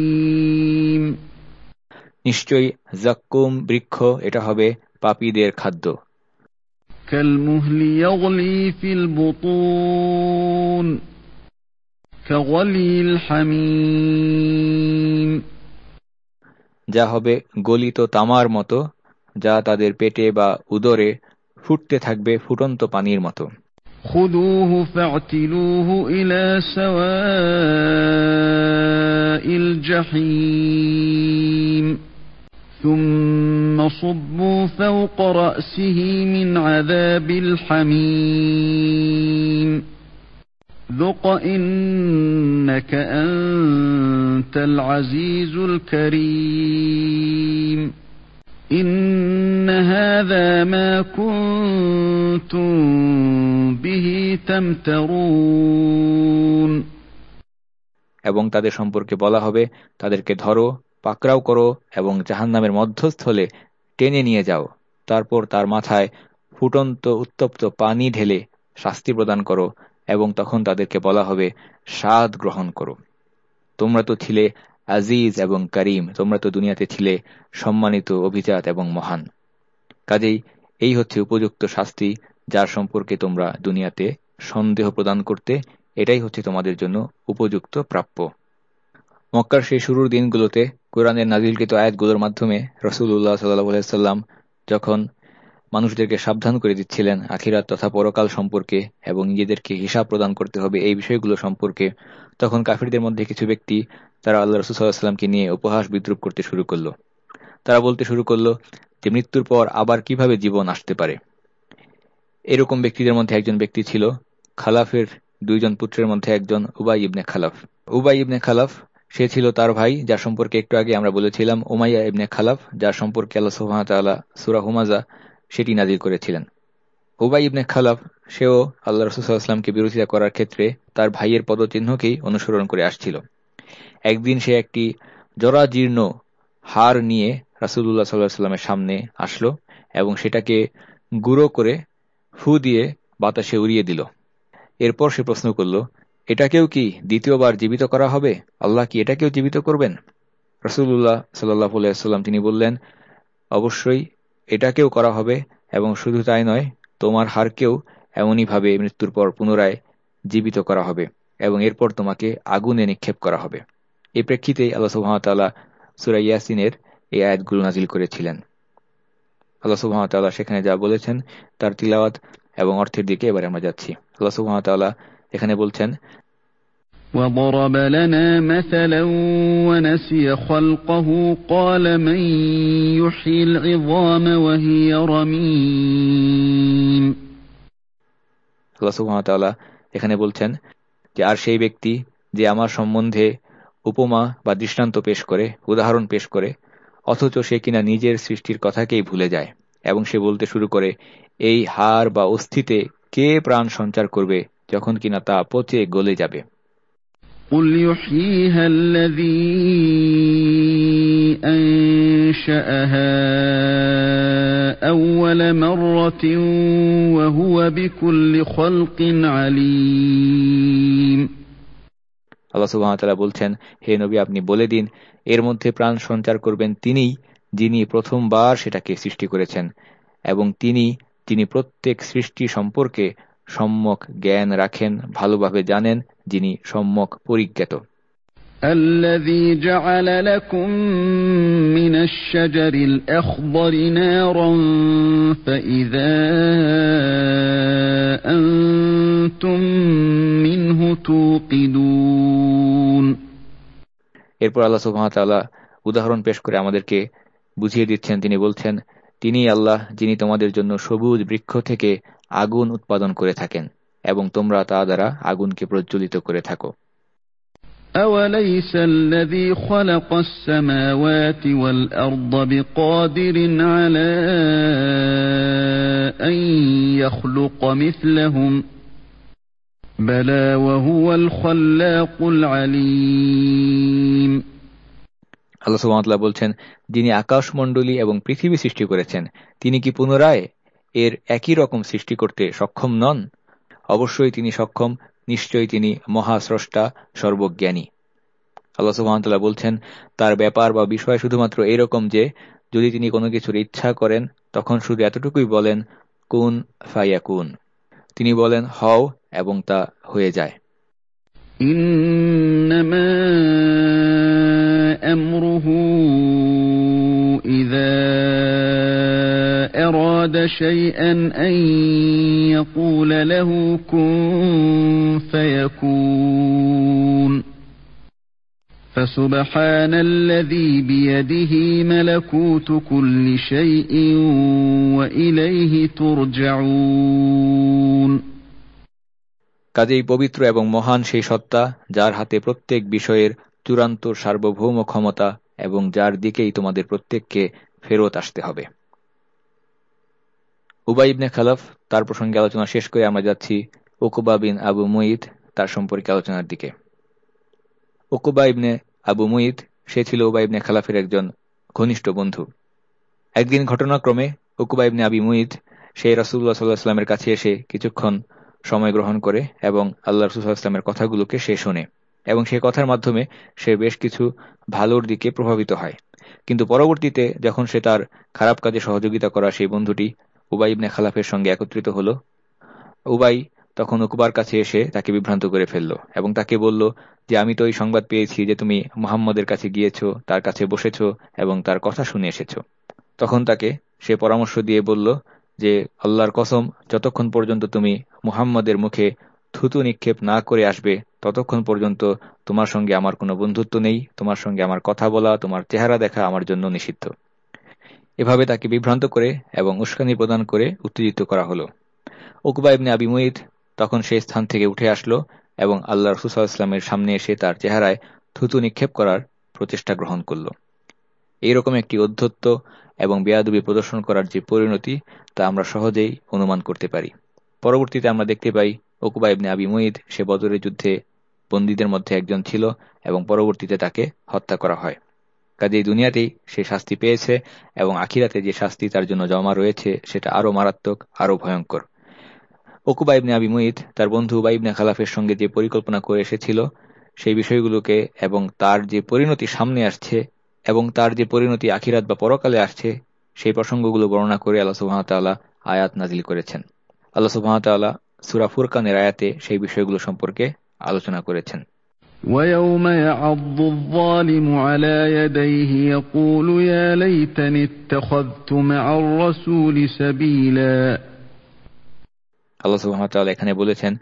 নিশ্চয়ই জাক্কুম বৃক্ষ এটা হবে পাপীদের খাদ্য كالمهل يغلي في البطون كغلي الحميم যা হবে গলিত তামার মতো যা তাদের পেটে বা উদরে ফুটতে থাকবে ফুটন্ত পানির মতো خذوه فاعتلوه إلى سواء الجحيم ثم صبوا فوق رأسه من عذاب الحميم ذق إنك أنت العزيز الكريم إن هذا ما كنتم به تمترون এবং তাদের সম্পর্কে বলা হবে তাদেরকে ধরো পাকড়াও করো এবং জাহান্নামের মধ্যস্থলে টেনে নিয়ে যাও তারপর তার মাথায় ফুটন্ত উত্তপ্ত পানি ঢেলে শাস্তি প্রদান করো এবং তখন তাদেরকে বলা হবে, স্বাদ গ্রহণ করো। তোমরা তো ছিলে আজিজ এবং করিম, তোমরা তো দুনিয়াতে ছিলে সম্মানিত, অভিজাত এবং মহান। কাজেই এই হচ্ছে উপযুক্ত শাস্তি, যার সম্পর্কে তোমরা দুনিয়াতে সন্দেহ প্রদান করতে, এটাই হচ্ছে তোমাদের জন্য উপযুক্ত প্রাপ্য। মক্কার সেই শুরুর দিনগুলোতে কোরআনের নাজিলকৃত আয়াতগুলোর মাধ্যমে রসুল্লাহ সাল্লাহ সাল্লাম যখন মানুষদেরকে সাবধান করে দিচ্ছিলেন আখিরাত তথা পরকাল সম্পর্কে এবং নিজেদেরকে হিসাব প্রদান করতে হবে এই বিষয়গুলো সম্পর্কে। তখন কাফিরদের মধ্যে কিছু ব্যক্তি, তারা আল্লাহ রসুল্লাহামকে নিয়ে উপহাস বিদ্রুপ করতে শুরু করল। তারা বলতে শুরু করল যে, মৃত্যুর পর আবার কীভাবে জীবন আসতে পারে? এরকম ব্যক্তিদের মধ্যে একজন ব্যক্তি ছিল, খালাফের দুইজন পুত্রের মধ্যে একজন উবাই ইবনে খালাফ। উবাই ইবনে খালাফ, সে ছিল তার ভাই, যার সম্পর্কে একটু আগে আমরা বলেছিলাম, উমাইয়া ইবনে খালাফ, যার সম্পর্কে আল্লাহ সুহামতাল্লাহ সুরা হুমাজা সেটি নাজির করেছিলেন। উবাই ইবনে খালাফ সেও আল্লাহ রসুল্লাহামকে বিরোধিতা করার ক্ষেত্রে তার ভাইয়ের পদচিহ্নকেই অনুসরণ করে আসছিল। একদিন সে একটি জরাজীর্ণ হার নিয়ে রাসুল্লাহ সাল্লাহ সাল্লামের সামনে আসলো এবং সেটাকে গুঁড়ো করে ফু দিয়ে বাতাসে উড়িয়ে দিল। এরপর সে প্রশ্ন করল, এটাকেও কি দ্বিতীয়বার জীবিত করা হবে? আল্লাহ কি এটাকেও জীবিত করবেন? রসুল্লাহ সাল্লাহ সাল্লাম তিনি বললেন, অবশ্যই এটাকেও করা হবে, এবং শুধু তাই নয়, তোমার হারকেও এমনইভাবে মৃত্যুর পর পুনরায় জীবিত করা হবে, এবং এরপর তোমাকে আগুনে নিক্ষেপ করা হবে। এই প্রেক্ষিতে আল্লাহ সুহামতাল্লাহ সুরাই ইয়াসিনের এই আয়াতগুলো নাজিল করেছিলেন। আল্লাহ সুহামতাল্লাহ সেখানে যা বলেছেন, তার তিলাওয়াত এবং অর্থের দিকে এবার আমরা যাচ্ছি। আল্লাহ সুহামতাল্লাহ এখানে বলছেন وضرب لنا مثلا ونسي خلقه قال من يحيي العظام وهي رميم আল্লাহ সুহামতাল্লাহ এখানে বলছেন যে আর সেই ব্যক্তি যে আমার সম্বন্ধে উপমা বা দৃষ্টান্ত পেশ করে উদাহরণ পেশ করে অথচ সে কিনা নিজের সৃষ্টির কথাকেই ভুলে যায় এবং সে বলতে শুরু করে এই হার বা অস্থিতে কে প্রাণ সঞ্চার করবে যখন কিনা তা পচে গলে যাবে قل يحييها الذي أنشأها أول مرة وهو بكل خلق عليم আল্লাহ সুবাহতাল্লাহ বলছেন হে নবী আপনি বলে দিন এর মধ্যে প্রাণ সঞ্চার করবেন তিনিই যিনি প্রথমবার সেটাকে সৃষ্টি করেছেন এবং তিনি যিনি প্রত্যেক সৃষ্টি সম্পর্কে সম্যক জ্ঞান রাখেন ভালোভাবে জানেন যিনি সম্যক পরিজ্ঞাত الذي جعل لكم من الشجر الأخضر نارا فإذا أنتم منه توقدون এরপর আল্লাহ সুবহানাহু উদাহরণ পেশ করে আমাদেরকে বুঝিয়ে দিচ্ছেন তিনি বলছেন তিনি আল্লাহ যিনি তোমাদের জন্য সবুজ বৃক্ষ থেকে আগুন উৎপাদন করে থাকেন এবং তোমরা তা দ্বারা আগুনকে প্রজ্বলিত করে থাকো أوليس الذي خلق السماوات والأرض بقادر على أن يخلق مثلهم بلى وهو الخلاق العليم আল্লাহ সুবহানাহু বলছেন যিনি আকাশমণ্ডলী এবং পৃথিবী সৃষ্টি করেছেন তিনি কি পুনরায় এর একই রকম সৃষ্টি করতে সক্ষম নন অবশ্যই তিনি সক্ষম নিশ্চয়ই তিনি মহাস্রষ্টা সর্বজ্ঞানী আল্লাহ সুবহানাহু বলছেন তার ব্যাপার বা বিষয় শুধুমাত্র এরকম যে যদি তিনি কোনো কিছুর ইচ্ছা করেন তখন শুধু এতটুকুই বলেন কুন ফায়াকুন তিনি বলেন হও এবং তা হয়ে যায় إنما أمره إذا أراد شيئا أن يقول له كن فيكون فسبحان الذي بيده ملكوت كل شيء وإليه ترجعون কাজেই পবিত্র এবং মহান সেই সত্তা যার হাতে প্রত্যেক বিষয়ের চূড়ান্ত সার্বভৌম ক্ষমতা এবং যার দিকেই তোমাদের প্রত্যেককে ফেরত আসতে হবে উবাই ইবনে খালাফ তার প্রসঙ্গে আলোচনা শেষ করে আমরা যাচ্ছি ওকুবা বিন আবু মুইদ তার সম্পর্কে আলোচনার দিকে। ওকুবা ইবনে আবু মুইদ সে ছিল উবা ইবনে খালাফের একজন ঘনিষ্ঠ বন্ধু। একদিন ঘটনাক্রমে ওকুবা ইবনে আবি মুইদ সে রাসুল্লাহ সাল্লাহ ইসলামের কাছে এসে কিছুক্ষণ সময় গ্রহণ করে এবং আল্লাহ রসুল্লাহ ইসলামের কথাগুলোকে সে শোনে এবং সে কথার মাধ্যমে সে বেশ কিছু ভালোর দিকে প্রভাবিত হয়। কিন্তু পরবর্তীতে যখন সে তার খারাপ কাজে সহযোগিতা করা সেই বন্ধুটি উবাই ইবনে খালাফের সঙ্গে একত্রিত হল। উবাই তখন উকুবার কাছে এসে তাকে বিভ্রান্ত করে ফেলল এবং তাকে বলল যে, আমি তো এই সংবাদ পেয়েছি যে তুমি মুহাম্মদের কাছে গিয়েছ, তার কাছে বসেছ এবং তার কথা শুনে এসেছ। তখন তাকে সে পরামর্শ দিয়ে বলল যে, আল্লাহর কসম, যতক্ষণ পর্যন্ত তুমি মুহাম্মদের মুখে থুতু নিক্ষেপ না করে আসবে, ততক্ষণ পর্যন্ত তোমার সঙ্গে আমার কোনো বন্ধুত্ব নেই, তোমার সঙ্গে আমার কথা বলা, তোমার চেহারা দেখা আমার জন্য নিষিদ্ধ। এভাবে তাকে বিভ্রান্ত করে এবং উস্কানি প্রদান করে উত্তেজিত করা হল। উকবা ইবনে আবি তখন সেই স্থান থেকে উঠে আসলো এবং আল্লাহ রসুসাল ইসলামের সামনে এসে তার চেহারায় থুতু নিক্ষেপ করার প্রচেষ্টা গ্রহণ করল। এইরকম একটি অধ্যত্ত এবং বেয়াদবি প্রদর্শন করার যে পরিণতি তা আমরা সহজেই অনুমান করতে পারি। পরবর্তীতে আমরা দেখতে পাই ওকুবা ইবনে আবি সে বদরের যুদ্ধে বন্দীদের মধ্যে একজন ছিল এবং পরবর্তীতে তাকে হত্যা করা হয়। কাজেই দুনিয়াতেই সে শাস্তি পেয়েছে এবং আখিরাতে যে শাস্তি তার জন্য জমা রয়েছে, সেটা আরও মারাত্মক, আরও ভয়ঙ্কর। ওকুবা ইবনে আবি মুইদ তার বন্ধু উবাইবনে খালাফের সঙ্গে যে পরিকল্পনা করে এসেছিল, সেই বিষয়গুলোকে এবং তার যে পরিণতি সামনে আসছে এবং তার যে পরিণতি আখিরাত বা পরকালে আসছে, সেই প্রসঙ্গগুলো বর্ণনা করে আল্লাহ সুবাহতাল্লাহ আয়াত নাজিল করেছেন। আল্লাহ সুবাহতাল্লাহ সুরা ফুরকানের আয়াতে সেই বিষয়গুলো সম্পর্কে আলোচনা করেছেন। ويوم يعض الظالم على يديه يقول يا ليتني اتخذت مع الرسول سبيلا আল্লাহ সুহামতাল্লাহ এখানে বলেছেন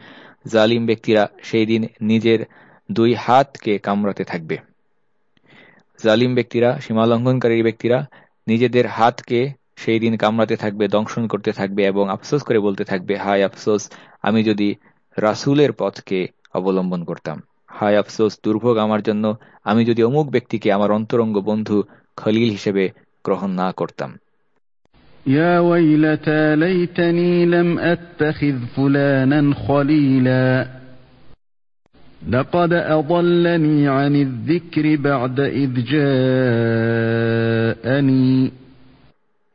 জালিম ব্যক্তিরা সেই দিন নিজের দুই হাতকে কামড়াতে থাকবে জালিম ব্যক্তিরা সীমালঙ্ঘনকারী ব্যক্তিরা নিজেদের হাতকে সেই দিন কামড়াতে থাকবে দংশন করতে থাকবে এবং আফসোস করে বলতে থাকবে হায় আফসোস আমি যদি রাসুলের পথকে অবলম্বন করতাম হায় আফসোস দুর্ভোগ আমার জন্য আমি যদি অমুক ব্যক্তিকে আমার অন্তরঙ্গ বন্ধু খলিল হিসেবে গ্রহণ না করতাম يا ويلتى ليتني لم أتخذ فلانا خليلا لقد أضلني عن الذكر بعد إذ جاءني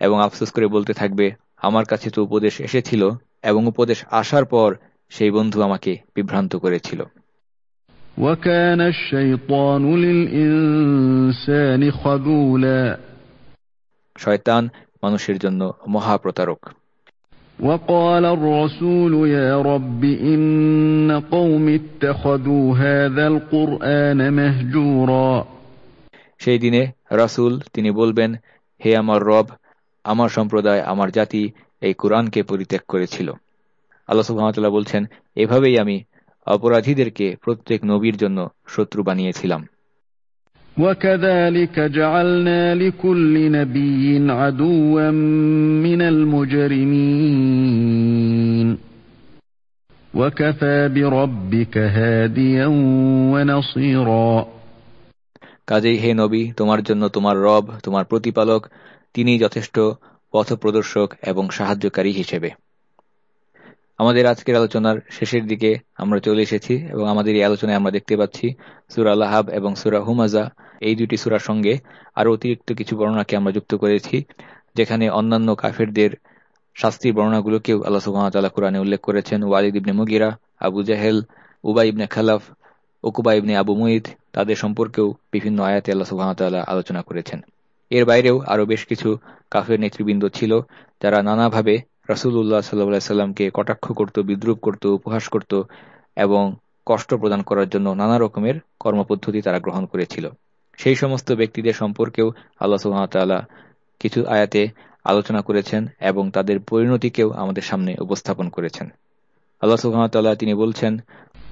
এবং আফসোস করে বলতে থাকবে আমার কাছে তো উপদেশ এসেছিল এবং উপদেশ আসার পর সেই বন্ধু আমাকে বিভ্রান্ত করেছিল শয়তান মানুষের জন্য মহাপ্রতারক وقال الرسول يا رب إن قوم اتخذوا هذا القرآن مهجورا সেই দিনে রাসূল তিনি বলবেন হে আমার রব আমার সম্প্রদায় আমার জাতি এই কোরআনকে পরিত্যাগ করেছিল আল্লাহ সুবহানাহু বলছেন এভাবেই আমি অপরাধীদেরকে প্রত্যেক নবীর জন্য শত্রু বানিয়েছিলাম وكذلك جعلنا لكل نبي عدوا من المجرمين وكفى بربك هاديا ونصيرا কাজেই হে নবী তোমার জন্য তোমার রব তোমার প্রতিপালক তিনি যথেষ্ট পথপ্রদর্শক এবং সাহায্যকারী হিসেবে আমাদের আজকের আলোচনার শেষের দিকে আমরা চলে এসেছি এবং আমাদের এই আলোচনায় আমরা দেখতে পাচ্ছি সুরা লাহাব এবং সুরা হুমাজা। এই দুটি সুরার সঙ্গে আরও অতিরিক্ত কিছু বর্ণনাকে আমরা যুক্ত করেছি, যেখানে অন্যান্য কাফেরদের শাস্তির বর্ণনাগুলোকেও আল্লাহ সুহামতাল্লাহ কোরআনে উল্লেখ করেছেন। ওয়ালিদ ইবনে মুগিরা, আবু জাহেল, উবাই ইবনে খালাফ ওকুবা ইবনে আবু মুইদ তাদের সম্পর্কেও বিভিন্ন আয়াতে আল্লাহ সুহামতাল্লাহ আলোচনা করেছেন। এর বাইরেও আরও বেশ কিছু কাফের নেতৃবৃন্দ ছিল, যারা নানাভাবে রাসুল্লাহ সাল্লাহ সাল্লামকে কটাক্ষ করত বিদ্রুপ করত উপহাস করত এবং কষ্ট প্রদান করার জন্য নানা রকমের কর্মপদ্ধতি তারা গ্রহণ করেছিল সেই সমস্ত ব্যক্তিদের সম্পর্কেও আল্লাহ সুহামতাল্লাহ কিছু আয়াতে আলোচনা করেছেন এবং তাদের পরিণতিকেও আমাদের সামনে উপস্থাপন করেছেন আল্লাহ সুহামতাল্লাহ তিনি বলছেন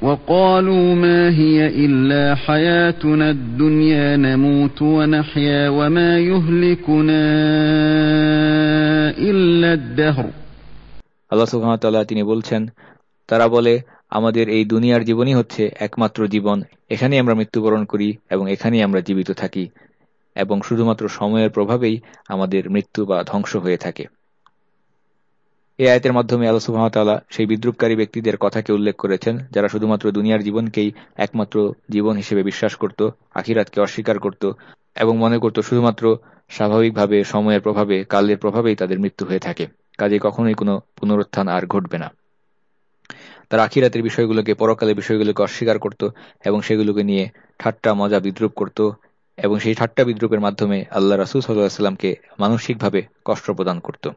وقالوا ما هي إلا حياتنا الدنيا نموت ونحيا وما يهلكنا إلا الدهر তিনি বলছেন, তারা বলে, আমাদের এই দুনিয়ার জীবনই হচ্ছে একমাত্র জীবন, এখানেই আমরা মৃত্যুবরণ করি এবং এখানেই আমরা জীবিত থাকি এবং শুধুমাত্র সময়ের প্রভাবেই আমাদের মৃত্যু বা ধ্বংস হয়ে থাকে। এই আয়তের মাধ্যমে আল্লাহ সুহামতাল্লাহ সেই বিদ্রুপকারী ব্যক্তিদের কথাকে উল্লেখ করেছেন, যারা শুধুমাত্র দুনিয়ার জীবনকেই একমাত্র জীবন হিসেবে বিশ্বাস করত, আখিরাতকে অস্বীকার করত এবং মনে করত শুধুমাত্র স্বাভাবিকভাবে সময়ের প্রভাবে, কালের প্রভাবেই তাদের মৃত্যু হয়ে থাকে। কাজে কখনোই কোনো পুনরুত্থান আর ঘটবে না। তারা আখিরাতের বিষয়গুলোকে, পরকালের বিষয়গুলোকে অস্বীকার করত এবং সেগুলোকে নিয়ে ঠাট্টা, মজা, বিদ্রুপ করত এবং সেই ঠাট্টা, বিদ্রুপের মাধ্যমে আল্লাহ রাসুল সাল্লাহামকে মানসিকভাবে কষ্ট প্রদান করত।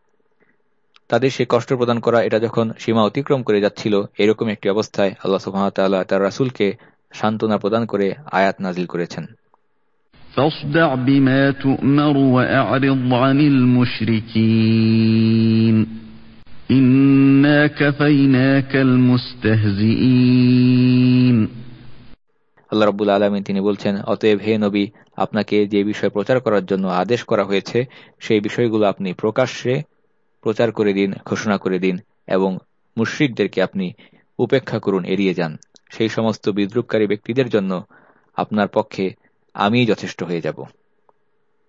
তাদের সে কষ্ট প্রদান করা এটা যখন সীমা অতিক্রম করে যাচ্ছিল এরকম একটি অবস্থায় আল্লাহ সুহামতাল তার রাসুলকে সান্ত্বনা প্রদান করে আয়াত নাজিল করেছেন। আল্লাহ রব্বুল আলমী তিনি বলছেন অতএব হে নবী আপনাকে যে বিষয় প্রচার করার জন্য আদেশ করা হয়েছে সেই বিষয়গুলো আপনি প্রকাশ্যে প্রচার করে দিন, ঘোষণা করে দিন, এবং মুশ্রিকদেরকে আপনি উপেক্ষা করুন, এড়িয়ে যান। সেই সমস্ত বিদ্রুপকারী ব্যক্তিদের জন্য আপনার পক্ষে আমি যথেষ্ট হয়ে যাব।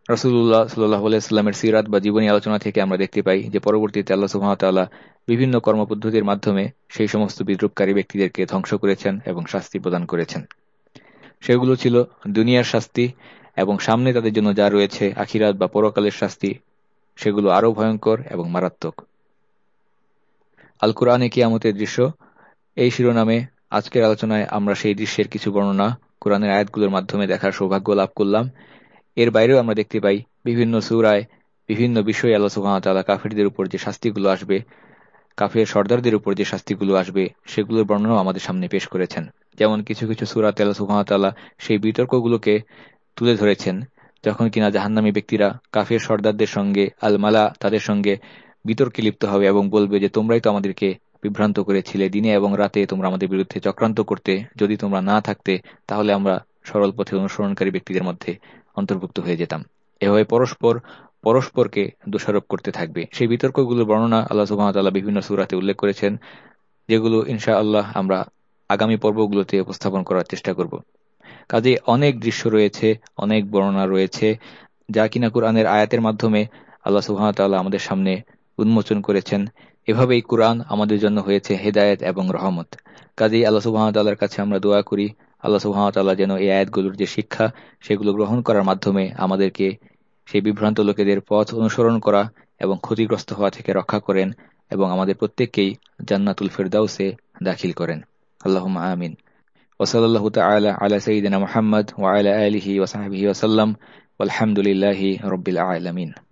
রসুল্লাহ সাল্লাহ সাল্লামের সিরাত বা জীবনী আলোচনা থেকে আমরা দেখতে পাই যে, পরবর্তীতে আল্লাহ সুহামতাল্লাহ বিভিন্ন কর্মপদ্ধতির মাধ্যমে সেই সমস্ত বিদ্রুপকারী ব্যক্তিদেরকে ধ্বংস করেছেন এবং শাস্তি প্রদান করেছেন। সেগুলো ছিল দুনিয়ার শাস্তি এবং সামনে তাদের জন্য যা রয়েছে, আখিরাত বা পরকালের শাস্তি সেগুলো আরও ভয়ঙ্কর এবং মারাত্মক। আল কোরআনে কিয়ামতের দৃশ্য। এই শিরোনামে আজকের আলোচনায় আমরা সেই দৃশ্যের কিছু বর্ণনা কোরআনের আয়াতগুলোর মাধ্যমে দেখার সৌভাগ্য লাভ করলাম। এর বাইরেও আমরা দেখতে পাই বিভিন্ন সুরায় বিভিন্ন বিষয়ে আল্লাহ সুহামতাল্লাহ কাফেরদের উপর যে শাস্তিগুলো আসবে, কাফের সর্দারদের উপর যে শাস্তিগুলো আসবে, সেগুলোর বর্ণনাও আমাদের সামনে পেশ করেছেন। যেমন কিছু কিছু সুরাতে আল্লাহ সুহামতাল্লাহ সেই বিতর্কগুলোকে তুলে ধরেছেন। যখন কিনা জাহান্নামী ব্যক্তিরা কাফের সর্দারদের সঙ্গে আল মালা তাদের সঙ্গে বিতর্কে লিপ্ত হবে এবং বলবে যে, তোমরাই তো আমাদেরকে বিভ্রান্ত করেছিলে দিনে এবং রাতে, তোমরা আমাদের বিরুদ্ধে চক্রান্ত করতে। যদি তোমরা না থাকতে, তাহলে আমরা সরল পথে অনুসরণকারী ব্যক্তিদের মধ্যে অন্তর্ভুক্ত হয়ে যেতাম। এভাবে পরস্পর, পরস্পরকে দোষারোপ করতে থাকবে। সেই বিতর্কগুলোর বর্ণনা আল্লাহ সুহামতাল্লাহ বিভিন্ন সুরাতে উল্লেখ করেছেন, যেগুলো ইনশা আল্লাহ আমরা আগামী পর্বগুলোতে উপস্থাপন করার চেষ্টা করব। কাজে অনেক দৃশ্য রয়েছে, অনেক বর্ণনা রয়েছে, যা কিনা কোরআনের আয়াতের মাধ্যমে আল্লাহ সুহামতাল্লাহ আমাদের সামনে উন্মোচন করেছেন। এভাবেই কোরআন আমাদের জন্য হয়েছে হেদায়েত এবং রহমত। কাজেই আল্লাহ সুহামতাল্লাহর কাছে আমরা দোয়া করি, আল্লাহ সুহামতাল্লাহ যেন এই আয়াতগুলোর যে শিক্ষা, সেগুলো গ্রহণ করার মাধ্যমে আমাদেরকে সেই বিভ্রান্ত লোকেদের পথ অনুসরণ করা এবং ক্ষতিগ্রস্ত হওয়া থেকে রক্ষা করেন এবং আমাদের প্রত্যেককেই জান্নাতুল ফেরদাউসে দাখিল করেন। আল্লাহ আমিন। ওসলাল্লাহ তালা আলা সঈদিনা মোহাম্মদ ওয়ালা আলহি ওসাহাবিহি ওসাল্লাম আলহামদুলিল্লাহি রবিল আলমিন